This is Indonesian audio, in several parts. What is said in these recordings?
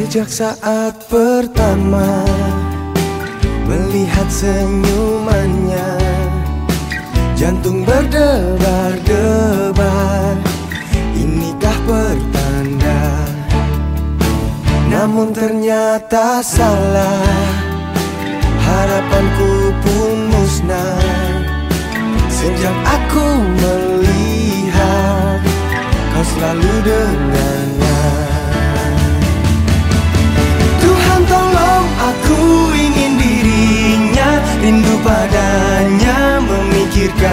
Sejak saat pertama Melihat senyumannya Jantung berdebar-debar. Inikah pertanda? Namun ternyata salah. Harapanku pun musnah. Sejak aku melihat Kau selalu dengannya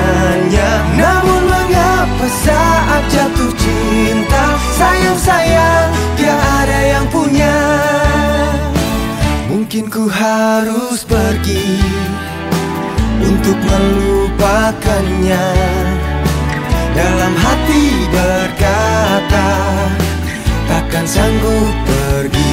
memikirkannya Namun mengapa saat jatuh cinta Sayang-sayang dia ada yang punya? Mungkin ku harus pergi Untuk melupakannya. Dalam hati berkata Takkan sanggup pergi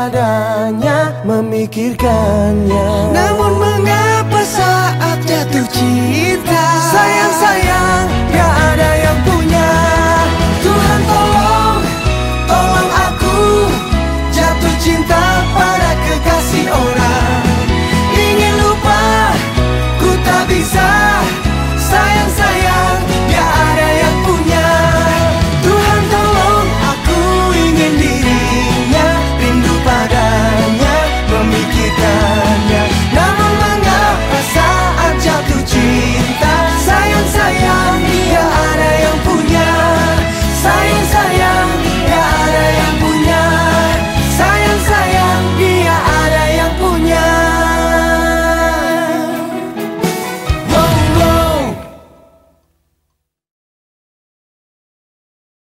Rindu padanya, memikirkannya. Namun mengapa